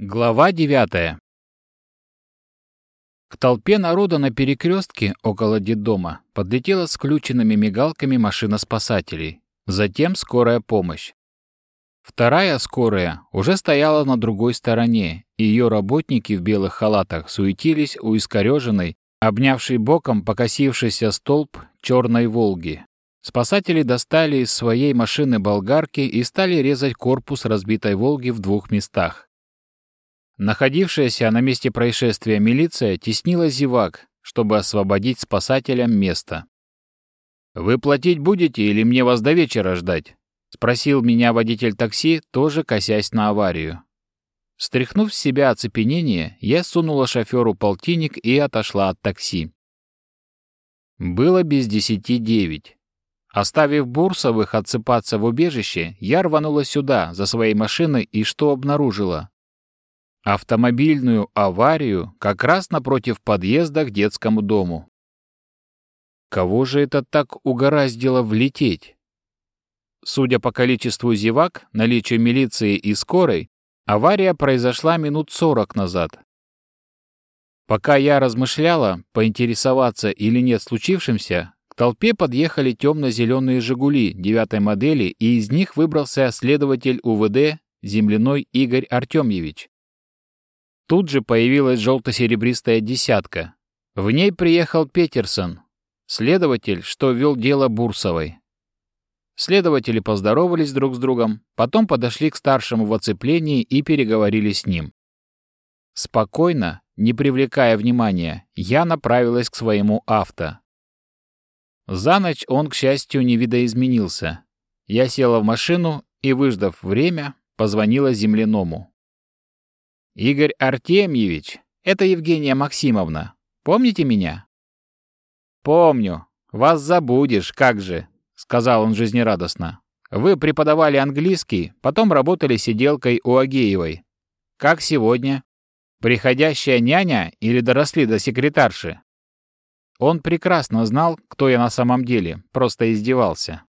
Глава 9 К толпе народа на перекрестке около детдома подлетела с включенными мигалками машина спасателей, затем скорая помощь. Вторая скорая уже стояла на другой стороне, и ее работники в белых халатах суетились у искореженной, обнявшей боком покосившийся столб черной «Волги». Спасатели достали из своей машины болгарки и стали резать корпус разбитой «Волги» в двух местах. Находившаяся на месте происшествия милиция теснила зевак, чтобы освободить спасателям место. «Вы платить будете или мне вас до вечера ждать?» — спросил меня водитель такси, тоже косясь на аварию. Стряхнув с себя оцепенение, я сунула шоферу полтинник и отошла от такси. Было без десяти девять. Оставив Бурсовых отсыпаться в убежище, я рванула сюда, за своей машиной, и что обнаружила? Автомобильную аварию как раз напротив подъезда к детскому дому. Кого же это так угораздило влететь? Судя по количеству зевак, наличию милиции и скорой, авария произошла минут сорок назад. Пока я размышляла, поинтересоваться или нет случившимся, к толпе подъехали темно-зеленые «Жигули» девятой модели, и из них выбрался следователь УВД земляной Игорь Артемьевич. Тут же появилась желто-серебристая десятка. В ней приехал Петерсон, следователь, что вел дело Бурсовой. Следователи поздоровались друг с другом, потом подошли к старшему в оцеплении и переговорили с ним. Спокойно, не привлекая внимания, я направилась к своему авто. За ночь он, к счастью, не видоизменился. Я села в машину и, выждав время, позвонила земляному. «Игорь Артемьевич, это Евгения Максимовна. Помните меня?» «Помню. Вас забудешь, как же», — сказал он жизнерадостно. «Вы преподавали английский, потом работали сиделкой у Агеевой. Как сегодня? Приходящая няня или доросли до секретарши?» Он прекрасно знал, кто я на самом деле, просто издевался.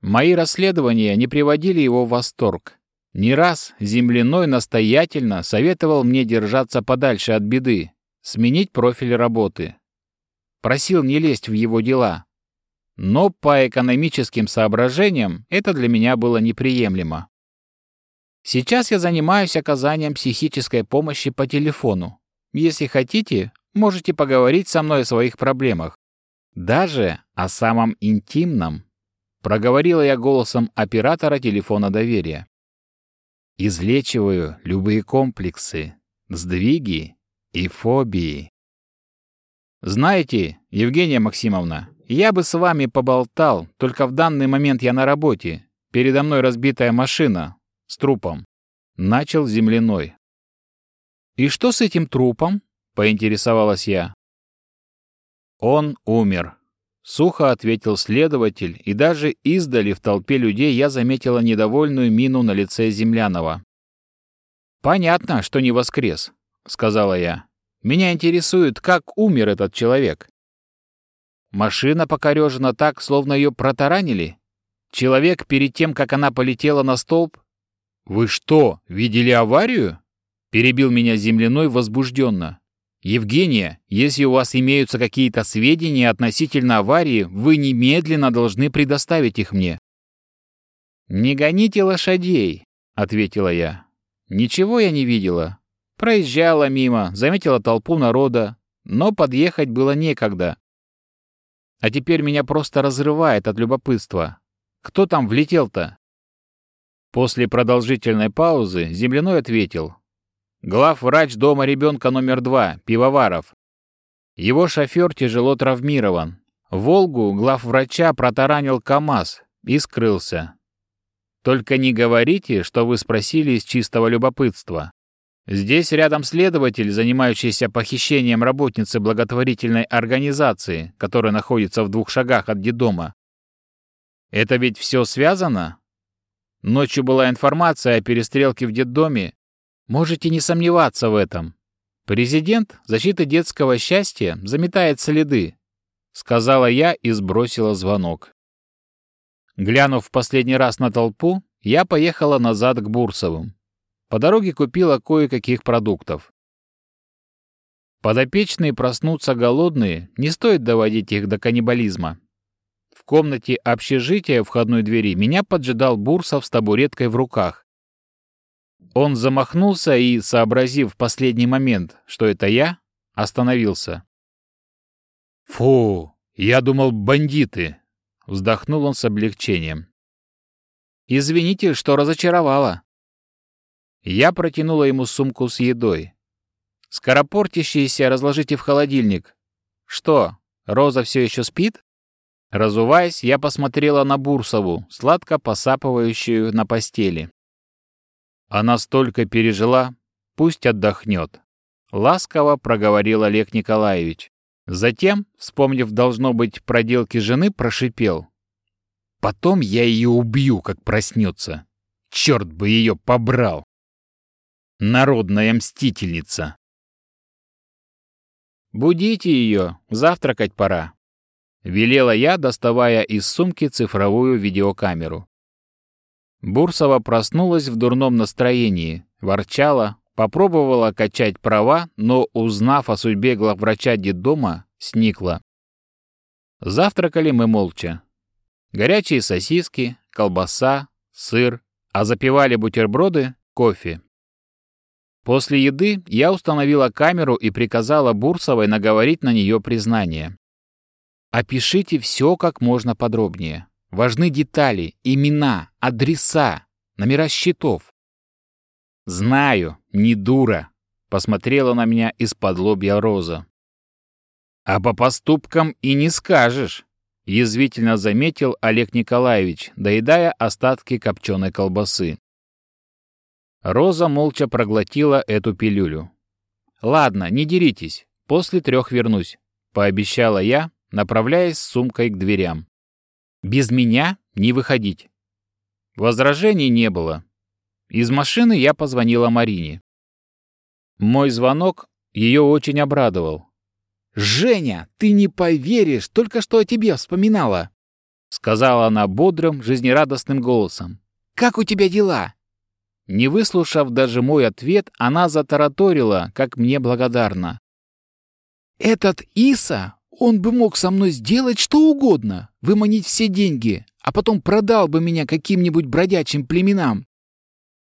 Мои расследования не приводили его в восторг. Не раз земляной настоятельно советовал мне держаться подальше от беды, сменить профиль работы. Просил не лезть в его дела. Но по экономическим соображениям это для меня было неприемлемо. Сейчас я занимаюсь оказанием психической помощи по телефону. Если хотите, можете поговорить со мной о своих проблемах. Даже о самом интимном. Проговорила я голосом оператора телефона доверия. Излечиваю любые комплексы, сдвиги и фобии. Знаете, Евгения Максимовна, я бы с вами поболтал, только в данный момент я на работе. Передо мной разбитая машина с трупом. Начал земляной. «И что с этим трупом?» — поинтересовалась я. «Он умер», Сухо ответил следователь, и даже издали в толпе людей я заметила недовольную мину на лице Землянова. «Понятно, что не воскрес», — сказала я. «Меня интересует, как умер этот человек». Машина покорежена так, словно ее протаранили. Человек перед тем, как она полетела на столб. «Вы что, видели аварию?» — перебил меня земляной возбужденно. «Евгения, если у вас имеются какие-то сведения относительно аварии, вы немедленно должны предоставить их мне». «Не гоните лошадей», — ответила я. «Ничего я не видела. Проезжала мимо, заметила толпу народа, но подъехать было некогда. А теперь меня просто разрывает от любопытства. Кто там влетел-то?» После продолжительной паузы земляной ответил. Главврач дома ребенка номер два, Пивоваров. Его шофер тяжело травмирован. «Волгу» главврача протаранил КАМАЗ и скрылся. Только не говорите, что вы спросили из чистого любопытства. Здесь рядом следователь, занимающийся похищением работницы благотворительной организации, которая находится в двух шагах от детдома. Это ведь все связано? Ночью была информация о перестрелке в детдоме Можете не сомневаться в этом. Президент защиты детского счастья заметает следы, сказала я и сбросила звонок. Глянув в последний раз на толпу, я поехала назад к Бурсовым. По дороге купила кое-каких продуктов. Подопечные проснутся голодные, не стоит доводить их до каннибализма. В комнате общежития входной двери меня поджидал Бурсов с табуреткой в руках. Он замахнулся и, сообразив в последний момент, что это я, остановился. «Фу, я думал, бандиты!» — вздохнул он с облегчением. «Извините, что разочаровала». Я протянула ему сумку с едой. «Скоропортящиеся разложите в холодильник». «Что, Роза все еще спит?» Разуваясь, я посмотрела на Бурсову, сладко посапывающую на постели. Она столько пережила, пусть отдохнет. Ласково проговорил Олег Николаевич. Затем, вспомнив, должно быть, проделки жены, прошипел. Потом я ее убью, как проснется. Черт бы ее побрал! Народная мстительница. «Будите ее, завтракать пора», Велела я, доставая из сумки цифровую видеокамеру. Бурсова проснулась в дурном настроении, ворчала, попробовала качать права, но, узнав о судьбе главврача детдома, сникла. Завтракали мы молча. Горячие сосиски, колбаса, сыр, а запивали бутерброды кофе. После еды я установила камеру и приказала Бурсовой наговорить на нее признание. Опишите все как можно подробнее. Важны детали, имена, адреса, номера счетов. Знаю, не дура, посмотрела на меня из-под лобья Роза. А по поступкам и не скажешь, язвительно заметил Олег Николаевич, доедая остатки копченой колбасы. Роза молча проглотила эту пилюлю. «Ладно, не деритесь, после трех вернусь», — пообещала я, направляясь с сумкой к дверям. «Без меня не выходить». Возражений не было. Из машины я позвонила Марине. Мой звонок ее очень обрадовал. «Женя, ты не поверишь, только что о тебе вспоминала!» Сказала она бодрым, жизнерадостным голосом. «Как у тебя дела?» Не выслушав даже мой ответ, она затараторила, как мне благодарна. «Этот Иса он бы мог со мной сделать что угодно, выманить все деньги, а потом продал бы меня каким-нибудь бродячим племенам.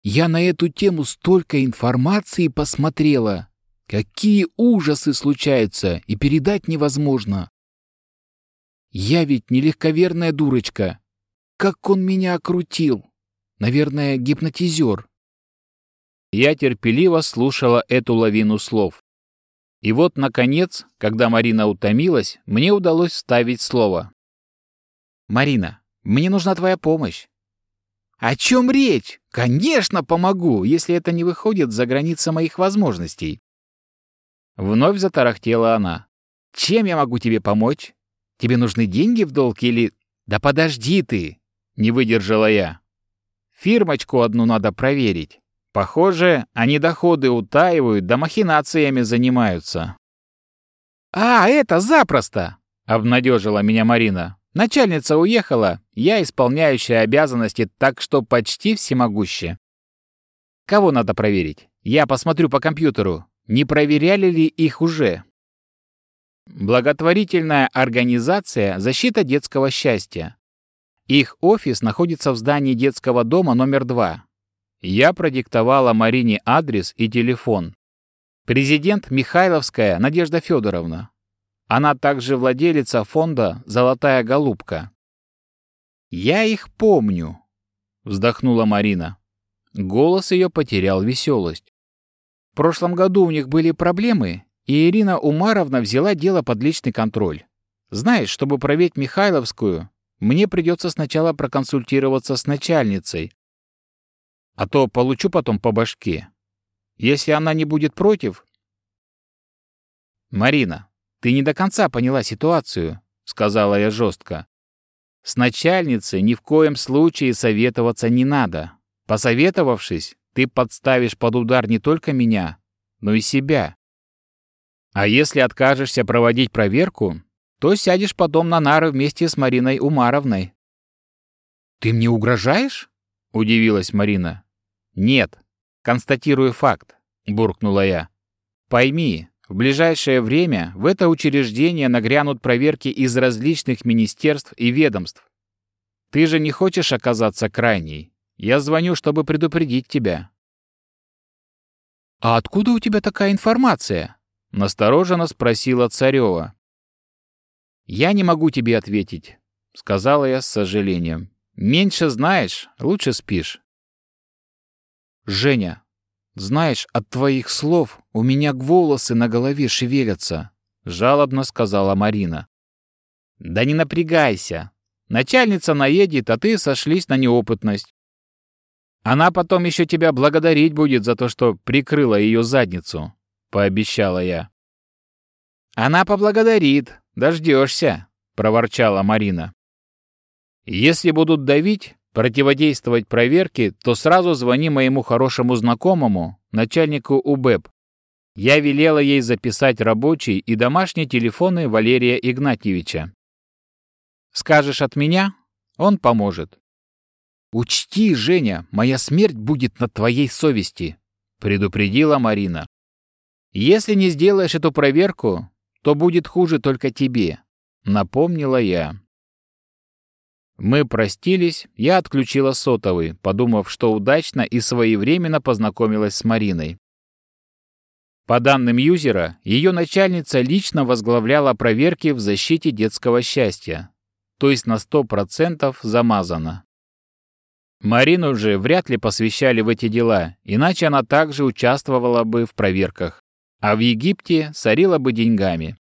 Я на эту тему столько информации посмотрела. Какие ужасы случаются, и передать невозможно. Я ведь не легковерная дурочка. Как он меня окрутил. Наверное, гипнотизер. Я терпеливо слушала эту лавину слов. И вот, наконец, когда Марина утомилась, мне удалось вставить слово. «Марина, мне нужна твоя помощь». «О чем речь? Конечно, помогу, если это не выходит за границы моих возможностей». Вновь затарахтела она. «Чем я могу тебе помочь? Тебе нужны деньги в долг или...» «Да подожди ты!» — не выдержала я. «Фирмочку одну надо проверить». Похоже, они доходы утаивают, да махинациями занимаются. «А, это запросто!» — обнадежила меня Марина. «Начальница уехала, я исполняющая обязанности, так что почти всемогуще. Кого надо проверить? Я посмотрю по компьютеру. Не проверяли ли их уже?» Благотворительная организация «Защита детского счастья». Их офис находится в здании детского дома номер 2, я продиктовала Марине адрес и телефон. Президент Михайловская Надежда Федоровна. Она также владелица фонда «Золотая голубка». «Я их помню», — вздохнула Марина. Голос ее потерял веселость. В прошлом году у них были проблемы, и Ирина Умаровна взяла дело под личный контроль. Знаешь, чтобы проверить Михайловскую, мне придется сначала проконсультироваться с начальницей, а то получу потом по башке. Если она не будет против... «Марина, ты не до конца поняла ситуацию», — сказала я жестко. «С начальницей ни в коем случае советоваться не надо. Посоветовавшись, ты подставишь под удар не только меня, но и себя. А если откажешься проводить проверку, то сядешь потом на нары вместе с Мариной Умаровной». «Ты мне угрожаешь?» — удивилась Марина. Нет. констатирую факт», — буркнула я. «Пойми, в ближайшее время в это учреждение нагрянут проверки из различных министерств и ведомств. Ты же не хочешь оказаться крайней. Я звоню, чтобы предупредить тебя». «А откуда у тебя такая информация?» — настороженно спросила Царева. «Я не могу тебе ответить», — сказала я с сожалением. «Меньше знаешь, лучше спишь». «Женя, знаешь, от твоих слов у меня волосы на голове шевелятся», — жалобно сказала Марина. «Да не напрягайся. Начальница наедет, а ты сошлись на неопытность. Она потом еще тебя благодарить будет за то, что прикрыла ее задницу», — пообещала я. «Она поблагодарит, дождешься», — проворчала Марина. «Если будут давить, противодействовать проверке, то сразу звони моему хорошему знакомому, начальнику УБЭП. Я велела ей записать рабочий и домашние телефоны Валерия Игнатьевича. Скажешь от меня, он поможет. «Учти, Женя, моя смерть будет на твоей совести», — предупредила Марина. «Если не сделаешь эту проверку, то будет хуже только тебе», — напомнила я. Мы простились, я отключила сотовый, подумав, что удачно и своевременно познакомилась с Мариной. По данным юзера, ее начальница лично возглавляла проверки в защите детского счастья, то есть на 100% замазана. Марину же вряд ли посвящали в эти дела, иначе она также участвовала бы в проверках, а в Египте сорила бы деньгами.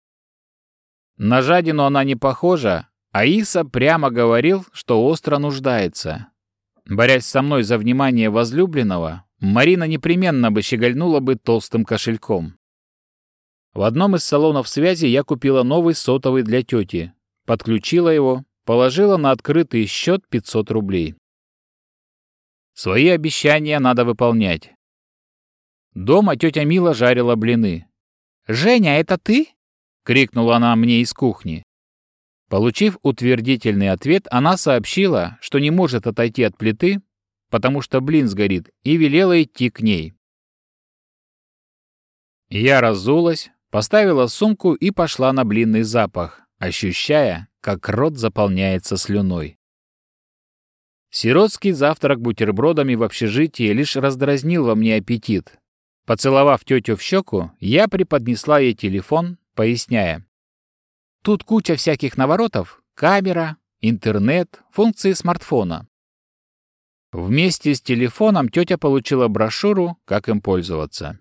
На жадину она не похожа, а Иса прямо говорил, что остро нуждается. Борясь со мной за внимание возлюбленного, Марина непременно бы щегольнула бы толстым кошельком. В одном из салонов связи я купила новый сотовый для тети, подключила его, положила на открытый счет 500 рублей. Свои обещания надо выполнять. Дома тетя Мила жарила блины. «Женя, это ты?» — крикнула она мне из кухни. Получив утвердительный ответ, она сообщила, что не может отойти от плиты, потому что блин сгорит, и велела идти к ней. Я разулась, поставила сумку и пошла на блинный запах, ощущая, как рот заполняется слюной. Сиротский завтрак бутербродами в общежитии лишь раздразнил во мне аппетит. Поцеловав тетю в щеку, я преподнесла ей телефон, поясняя. Тут куча всяких наворотов, камера, интернет, функции смартфона. Вместе с телефоном тетя получила брошюру, как им пользоваться.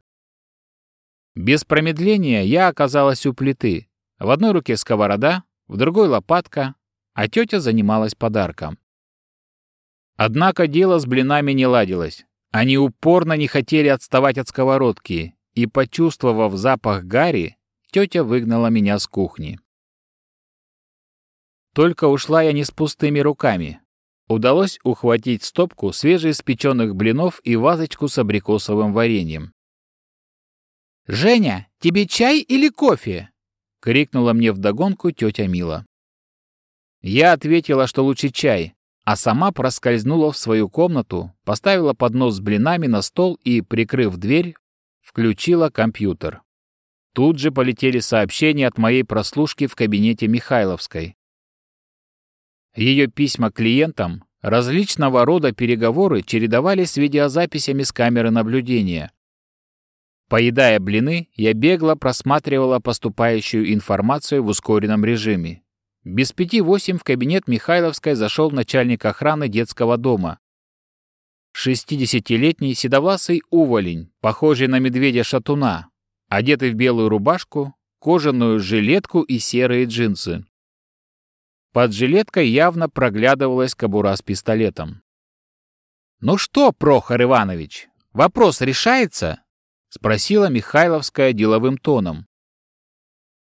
Без промедления я оказалась у плиты. В одной руке сковорода, в другой лопатка, а тетя занималась подарком. Однако дело с блинами не ладилось. Они упорно не хотели отставать от сковородки, и, почувствовав запах гари, тетя выгнала меня с кухни. Только ушла я не с пустыми руками. Удалось ухватить стопку свежеиспеченных блинов и вазочку с абрикосовым вареньем. «Женя, тебе чай или кофе?» — крикнула мне вдогонку тетя Мила. Я ответила, что лучше чай, а сама проскользнула в свою комнату, поставила поднос с блинами на стол и, прикрыв дверь, включила компьютер. Тут же полетели сообщения от моей прослушки в кабинете Михайловской. Ее письма клиентам, различного рода переговоры чередовались с видеозаписями с камеры наблюдения. Поедая блины, я бегло просматривала поступающую информацию в ускоренном режиме. Без пяти восемь в кабинет Михайловской зашел начальник охраны детского дома. Шестидесятилетний седовласый уволень, похожий на медведя-шатуна, одетый в белую рубашку, кожаную жилетку и серые джинсы. Под жилеткой явно проглядывалась кобура с пистолетом. «Ну что, Прохор Иванович, вопрос решается?» — спросила Михайловская деловым тоном.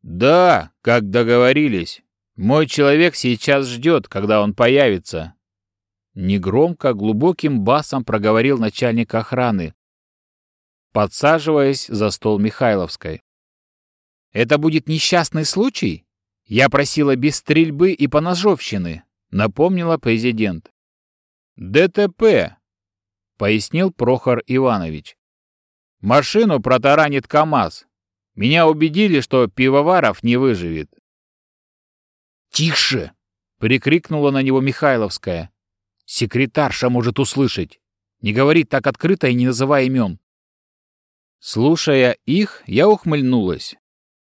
«Да, как договорились. Мой человек сейчас ждет, когда он появится. Негромко, глубоким басом проговорил начальник охраны, подсаживаясь за стол Михайловской. «Это будет несчастный случай? Я просила без стрельбы и поножовщины», — напомнила президент. «ДТП», — пояснил Прохор Иванович. Машину протаранит КАМАЗ. Меня убедили, что Пивоваров не выживет. «Тише!» — прикрикнула на него Михайловская. «Секретарша может услышать. Не говори так открыто и не называй имен». Слушая их, я ухмыльнулась.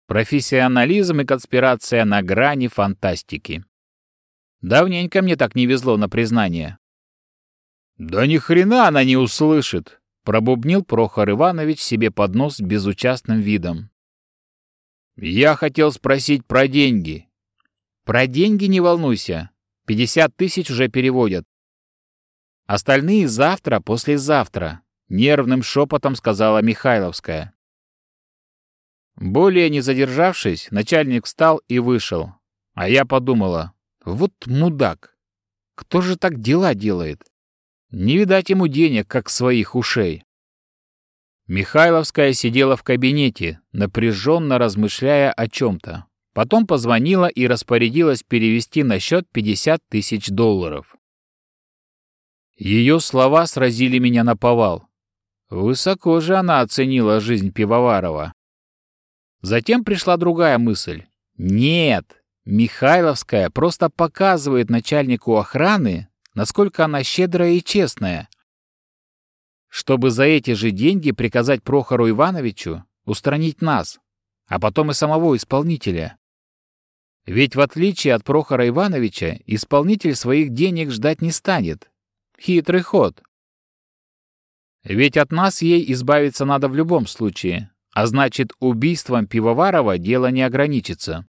Профессионализм и конспирация на грани фантастики. Давненько мне так не везло на признание. «Да ни хрена она не услышит!» — пробубнил Прохор Иванович себе под нос с безучастным видом. «Я хотел спросить про деньги». «Про деньги не волнуйся. Пятьдесят тысяч уже переводят. Остальные завтра, послезавтра», — нервным шепотом сказала Михайловская. Более не задержавшись, начальник встал и вышел. А я подумала, вот мудак. Кто же так дела делает? Не видать ему денег, как своих ушей. Михайловская сидела в кабинете, напряженно размышляя о чем-то. Потом позвонила и распорядилась перевести на счет 50 тысяч долларов. Ее слова сразили меня на повал. Высоко же она оценила жизнь Пивоварова. Затем пришла другая мысль. Нет, Михайловская просто показывает начальнику охраны, насколько она щедрая и честная, чтобы за эти же деньги приказать Прохору Ивановичу устранить нас, а потом и самого исполнителя. Ведь в отличие от Прохора Ивановича, исполнитель своих денег ждать не станет. Хитрый ход. Ведь от нас ей избавиться надо в любом случае, а значит, убийством Пивоварова дело не ограничится.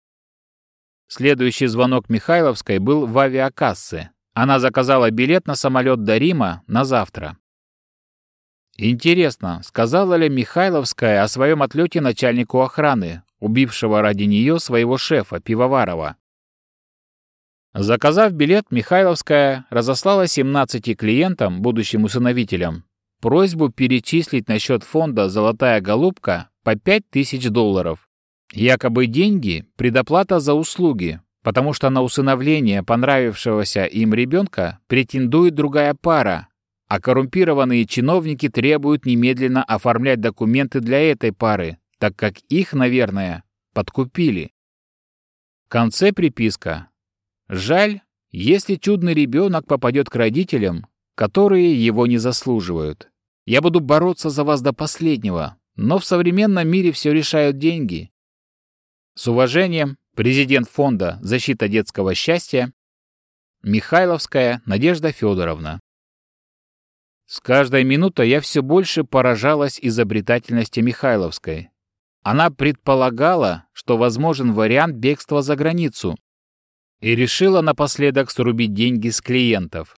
Следующий звонок Михайловской был в авиакассе. Она заказала билет на самолет до Рима на завтра. Интересно, сказала ли Михайловская о своем отлете начальнику охраны, убившего ради нее своего шефа, Пивоварова? Заказав билет, Михайловская разослала 17 клиентам, будущим усыновителям, просьбу перечислить на счет фонда «Золотая голубка» по 5000 долларов. Якобы деньги – предоплата за услуги, потому что на усыновление понравившегося им ребенка претендует другая пара, а коррумпированные чиновники требуют немедленно оформлять документы для этой пары, так как их, наверное, подкупили. В конце приписка. Жаль, если чудный ребенок попадет к родителям, которые его не заслуживают. Я буду бороться за вас до последнего, но в современном мире все решают деньги. С уважением, президент фонда «Защита детского счастья» Михайловская Надежда Федоровна. С каждой минутой я все больше поражалась изобретательности Михайловской. Она предполагала, что возможен вариант бегства за границу, и решила напоследок срубить деньги с клиентов.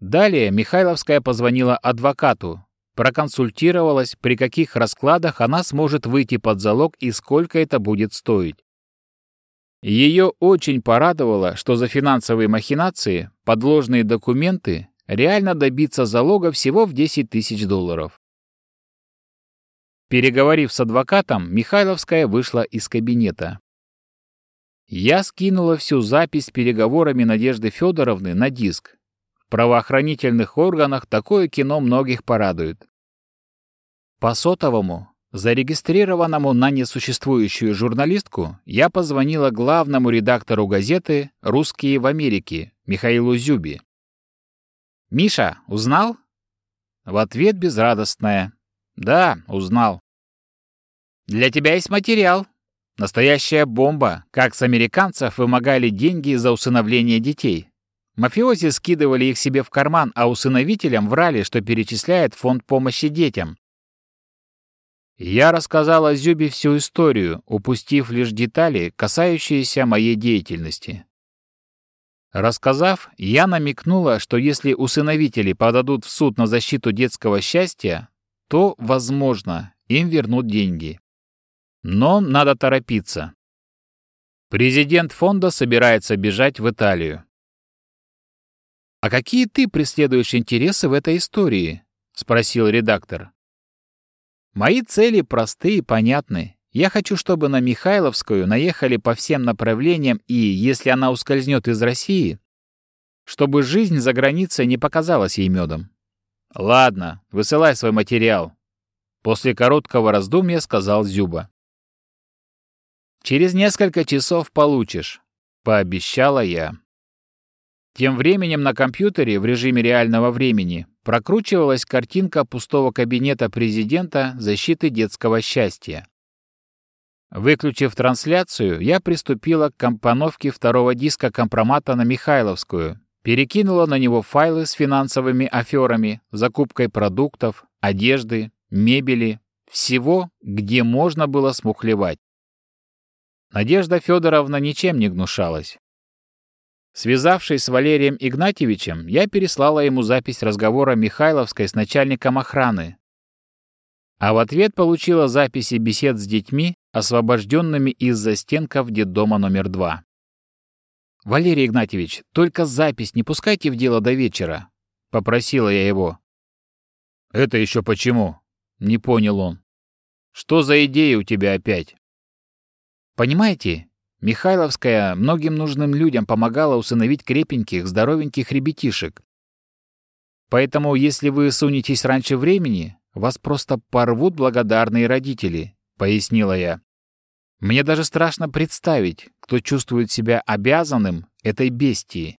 Далее Михайловская позвонила адвокату, проконсультировалась, при каких раскладах она сможет выйти под залог и сколько это будет стоить. Ее очень порадовало, что за финансовые махинации, подложные документы реально добиться залога всего в 10 тысяч долларов. Переговорив с адвокатом, Михайловская вышла из кабинета. Я скинула всю запись с переговорами Надежды Федоровны на диск. Правоохранительных органах такое кино многих порадует. По сотовому, зарегистрированному на несуществующую журналистку, я позвонила главному редактору газеты «Русские в Америке» Михаилу Зюби. «Миша, узнал?» В ответ безрадостная. «Да, узнал». «Для тебя есть материал. Настоящая бомба, как с американцев вымогали деньги за усыновление детей. Мафиози скидывали их себе в карман, а усыновителям врали, что перечисляет фонд помощи детям. Я рассказала Зюбе всю историю, упустив лишь детали, касающиеся моей деятельности. Рассказав, я намекнула, что если усыновители подадут в суд на защиту детского счастья, то, возможно, им вернут деньги. Но надо торопиться. Президент фонда собирается бежать в Италию. «А какие ты преследуешь интересы в этой истории?» — спросил редактор. «Мои цели просты и понятны. Я хочу, чтобы на Михайловскую наехали по всем направлениям и, если она ускользнет из России, чтобы жизнь за границей не показалась ей медом. Ладно, высылай свой материал. После короткого раздумья сказал Зюба. «Через несколько часов получишь», — пообещала я. Тем временем на компьютере в режиме реального времени прокручивалась картинка пустого кабинета президента защиты детского счастья. Выключив трансляцию, я приступила к компоновке второго диска компромата на Михайловскую, перекинула на него файлы с финансовыми аферами, закупкой продуктов, одежды, мебели, всего, где можно было смухлевать. Надежда Федоровна ничем не гнушалась. Связавшись с Валерием Игнатьевичем, я переслала ему запись разговора Михайловской с начальником охраны. А в ответ получила записи бесед с детьми, освобожденными из застенков детдома номер два. «Валерий Игнатьевич, только запись не пускайте в дело до вечера», — попросила я его. «Это еще почему?» — не понял он. «Что за идея у тебя опять?» «Понимаете, Михайловская многим нужным людям помогала усыновить крепеньких, здоровеньких ребятишек. Поэтому, если вы сунетесь раньше времени, вас просто порвут благодарные родители, — пояснила я. Мне даже страшно представить, кто чувствует себя обязанным этой бестии.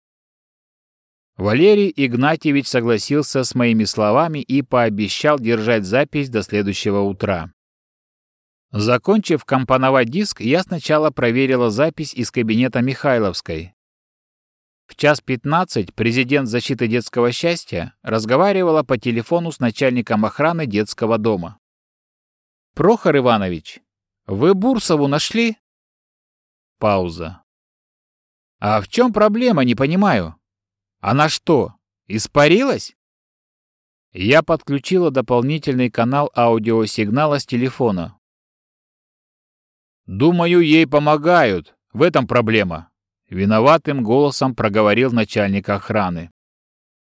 Валерий Игнатьевич согласился с моими словами и пообещал держать запись до следующего утра. Закончив компоновать диск, я сначала проверила запись из кабинета Михайловской. В час 15 президент защиты детского счастья разговаривала по телефону с начальником охраны детского дома. «Прохор Иванович, вы Бурсову нашли?» Пауза. «А в чем проблема, не понимаю? Она что, испарилась?» Я подключила дополнительный канал аудиосигнала с телефона, «Думаю, ей помогают. В этом проблема», — виноватым голосом проговорил начальник охраны.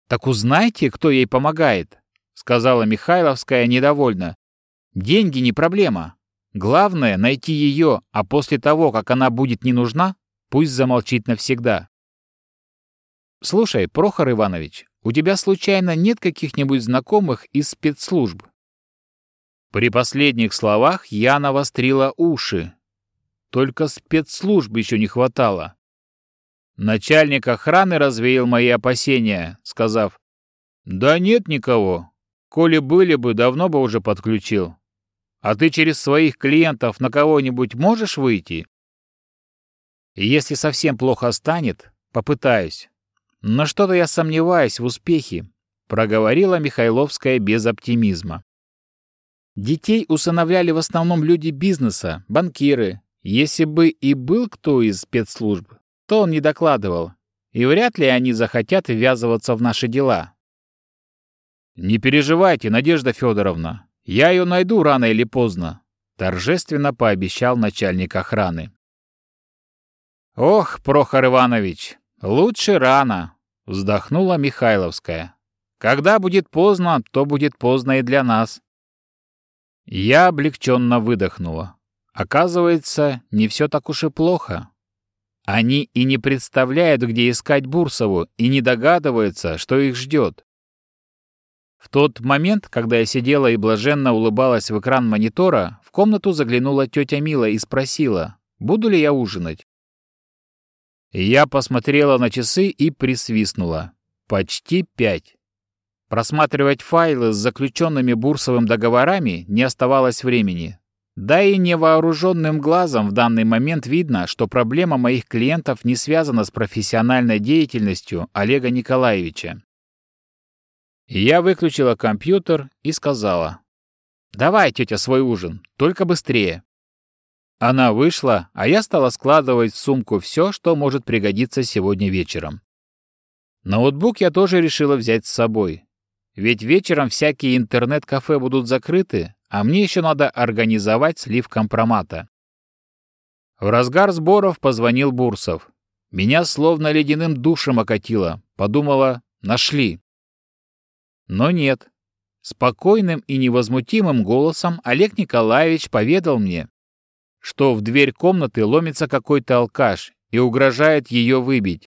«Так узнайте, кто ей помогает», — сказала Михайловская недовольно. «Деньги не проблема. Главное — найти ее, а после того, как она будет не нужна, пусть замолчит навсегда». «Слушай, Прохор Иванович, у тебя случайно нет каких-нибудь знакомых из спецслужб?» При последних словах я навострила уши, только спецслужб еще не хватало. Начальник охраны развеял мои опасения, сказав, «Да нет никого. Коли были бы, давно бы уже подключил. А ты через своих клиентов на кого-нибудь можешь выйти?» «Если совсем плохо станет, попытаюсь. Но что-то я сомневаюсь в успехе», — проговорила Михайловская без оптимизма. Детей усыновляли в основном люди бизнеса, банкиры, если бы и был кто из спецслужб, то он не докладывал, и вряд ли они захотят ввязываться в наши дела. «Не переживайте, Надежда Федоровна, я ее найду рано или поздно», торжественно пообещал начальник охраны. «Ох, Прохор Иванович, лучше рано», — вздохнула Михайловская. «Когда будет поздно, то будет поздно и для нас». Я облегченно выдохнула. Оказывается, не все так уж и плохо. Они и не представляют, где искать Бурсову, и не догадываются, что их ждет. В тот момент, когда я сидела и блаженно улыбалась в экран монитора, в комнату заглянула тетя Мила и спросила, буду ли я ужинать. Я посмотрела на часы и присвистнула. Почти пять. Просматривать файлы с заключенными Бурсовым договорами не оставалось времени. Да и невооруженным глазом в данный момент видно, что проблема моих клиентов не связана с профессиональной деятельностью Олега Николаевича. Я выключила компьютер и сказала, «Давай, тетя, свой ужин, только быстрее». Она вышла, а я стала складывать в сумку все, что может пригодиться сегодня вечером. Ноутбук я тоже решила взять с собой. Ведь вечером всякие интернет-кафе будут закрыты, а мне еще надо организовать слив компромата. В разгар сборов позвонил Бурсов. Меня словно ледяным душем окатило. Подумала, нашли. Но нет. Спокойным и невозмутимым голосом Олег Николаевич поведал мне, что в дверь комнаты ломится какой-то алкаш и угрожает ее выбить.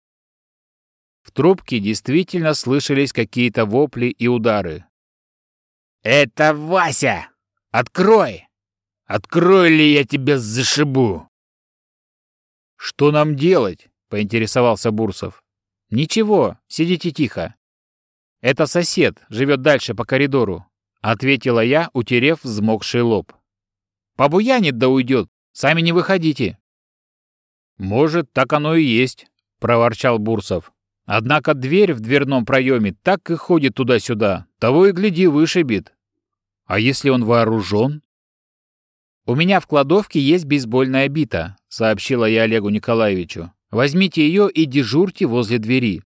В трубке действительно слышались какие-то вопли и удары. «Это Вася!» Открой! Открой ли я тебя зашибу!» «Что нам делать?» — поинтересовался Бурсов. «Ничего, сидите тихо. Это сосед, живет дальше по коридору», — ответила я, утерев взмокший лоб. «Побуянит да уйдет, сами не выходите». «Может, так оно и есть», — проворчал Бурсов. «Однако дверь в дверном проеме так и ходит туда-сюда, того и гляди, вышибит. А если он вооружен?» «У меня в кладовке есть бейсбольная бита», — сообщила я Олегу Николаевичу. «Возьмите ее и дежурьте возле двери».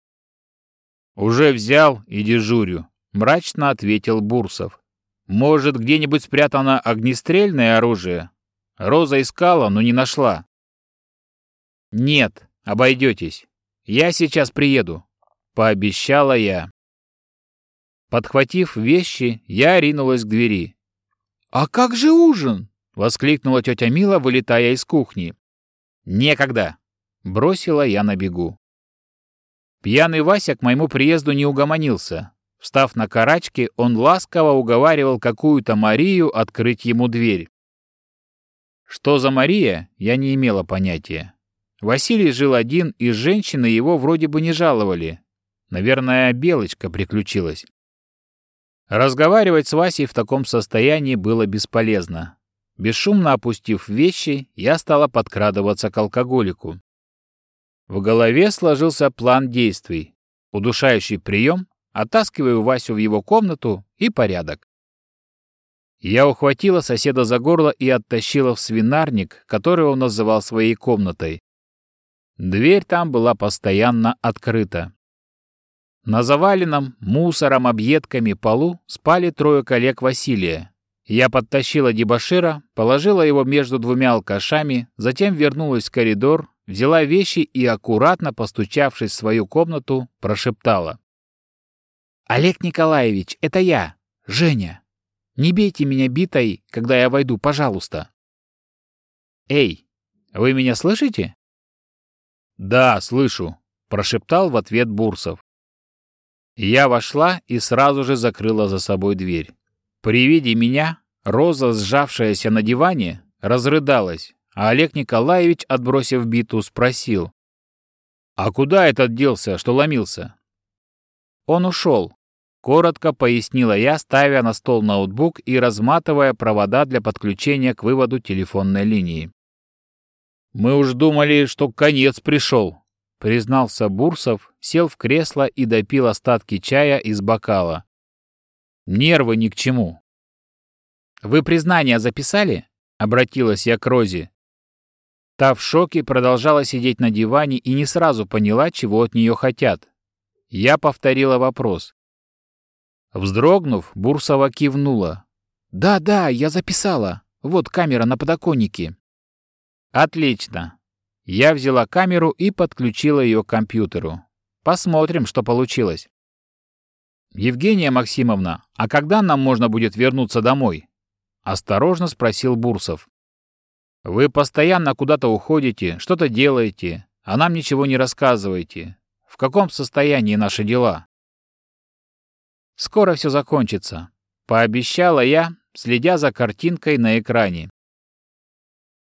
«Уже взял и дежурю», — мрачно ответил Бурсов. «Может, где-нибудь спрятано огнестрельное оружие? Роза искала, но не нашла». «Нет, обойдетесь. Я сейчас приеду», — пообещала я. Подхватив вещи, я ринулась к двери. «А как же ужин?» — воскликнула тетя Мила, вылетая из кухни. «Некогда!» — бросила я на бегу. Пьяный Вася к моему приезду не угомонился. Встав на карачки, он ласково уговаривал какую-то Марию открыть ему дверь. Что за Мария, я не имела понятия. Василий жил один, и женщины его вроде бы не жаловали. Наверное, белочка приключилась. Разговаривать с Васей в таком состоянии было бесполезно. Бесшумно опустив вещи, я стала подкрадываться к алкоголику. В голове сложился план действий. Удушающий прием, оттаскиваю Васю в его комнату и порядок. Я ухватила соседа за горло и оттащила в свинарник, который он называл своей комнатой. Дверь там была постоянно открыта. На заваленном мусором, объедками полу спали трое коллег Василия. Я подтащила дебошира, положила его между двумя алкашами, затем вернулась в коридор, взяла вещи и, аккуратно постучавшись в свою комнату, прошептала. «Олег Николаевич, это я, Женя. Не бейте меня битой, когда я войду, пожалуйста». «Эй, вы меня слышите?» «Да, слышу», — прошептал в ответ Бурсов. Я вошла и сразу же закрыла за собой дверь. При виде меня Роза, сжавшаяся на диване, разрыдалась, а Олег Николаевич, отбросив биту, спросил. «А куда этот делся, что ломился?» «Он ушел», — коротко пояснила я, ставя на стол ноутбук и разматывая провода для подключения к выводу телефонной линии. «Мы уж думали, что конец пришел», — признался Бурсов, сел в кресло и допил остатки чая из бокала. «Нервы ни к чему». «Вы признание записали?» — обратилась я к Розе. Та в шоке продолжала сидеть на диване и не сразу поняла, чего от нее хотят. Я повторила вопрос. Вздрогнув, Бурсова кивнула. «Да-да, я записала. Вот камера на подоконнике». Отлично. Я взяла камеру и подключила ее к компьютеру. Посмотрим, что получилось. Евгения Максимовна, а когда нам можно будет вернуться домой? Осторожно спросил Бурсов. Вы постоянно куда-то уходите, что-то делаете, а нам ничего не рассказываете. В каком состоянии наши дела? Скоро все закончится, пообещала я, следя за картинкой на экране.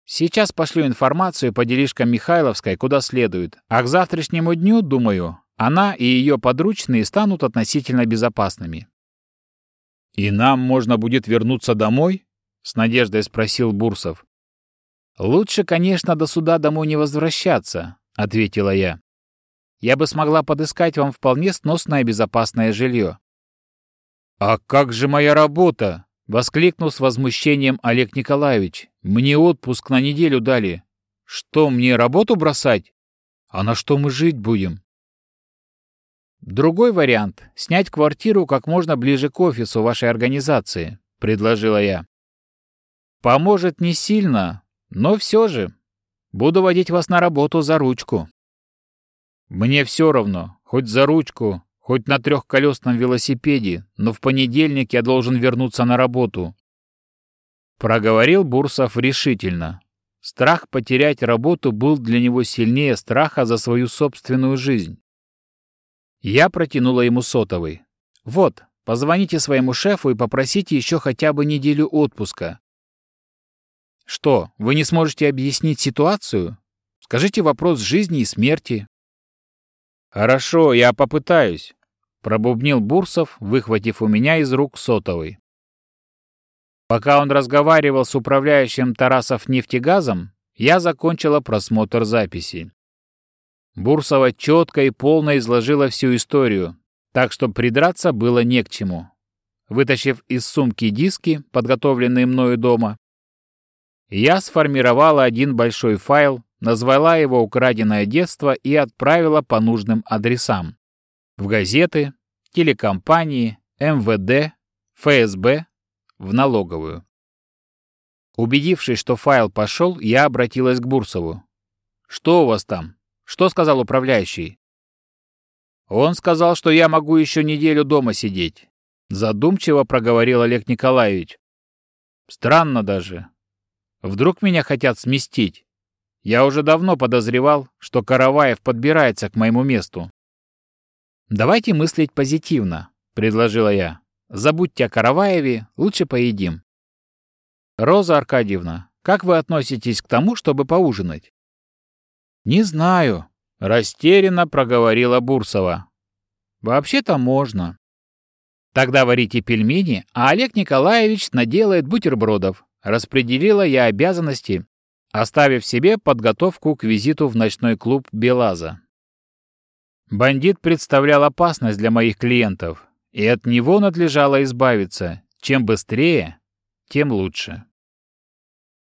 Сейчас пошлю информацию по делишкам Михайловской куда следует, а к завтрашнему дню, думаю, она и ее подручные станут относительно безопасными. «И нам можно будет вернуться домой?» — с надеждой спросил Бурсов. «Лучше, конечно, до суда домой не возвращаться», — ответила я. «Я бы смогла подыскать вам вполне сносное безопасное жилье». «А как же моя работа?» — воскликнул с возмущением Олег Николаевич. «Мне отпуск на неделю дали. Что, мне работу бросать? А на что мы жить будем?» «Другой вариант — снять квартиру как можно ближе к офису вашей организации», — предложила я. «Поможет не сильно, но все же. Буду водить вас на работу за ручку». «Мне все равно, хоть за ручку, Хоть на трехколесном велосипеде, но в понедельник я должен вернуться на работу. Проговорил Бурсов решительно. Страх потерять работу был для него сильнее страха за свою собственную жизнь. Я протянула ему сотовый. «Вот, позвоните своему шефу и попросите еще хотя бы неделю отпуска. Что, вы не сможете объяснить ситуацию? Скажите вопрос жизни и смерти. Хорошо, я попытаюсь, пробубнил Бурсов, выхватив у меня из рук сотовый. Пока он разговаривал с управляющим Тарасов нефтегазом, я закончила просмотр записи. Бурсова четко и полно изложила всю историю, так что придраться было не к чему. Вытащив из сумки диски, подготовленные мною дома, я сформировала один большой файл, назвала его «Украденное детство» и отправила по нужным адресам. В газеты, телекомпании, МВД, ФСБ, в налоговую. Убедившись, что файл пошел, я обратилась к Бурсову. «Что у вас там? Что сказал управляющий?» «Он сказал, что я могу еще неделю дома сидеть», — задумчиво проговорил Олег Николаевич. «Странно даже. Вдруг меня хотят сместить? Я уже давно подозревал, что Караваев подбирается к моему месту». «Давайте мыслить позитивно», — предложила я. «Забудьте о Караваеве, лучше поедим». «Роза Аркадьевна, как вы относитесь к тому, чтобы поужинать?» «Не знаю», — растерянно проговорила Бурсова. «Вообще-то можно». «Тогда варите пельмени, а Олег Николаевич наделает бутербродов», — распределила я обязанности, оставив себе подготовку к визиту в ночной клуб «Белаза». Бандит представлял опасность для моих клиентов, и от него надлежало избавиться. Чем быстрее, тем лучше.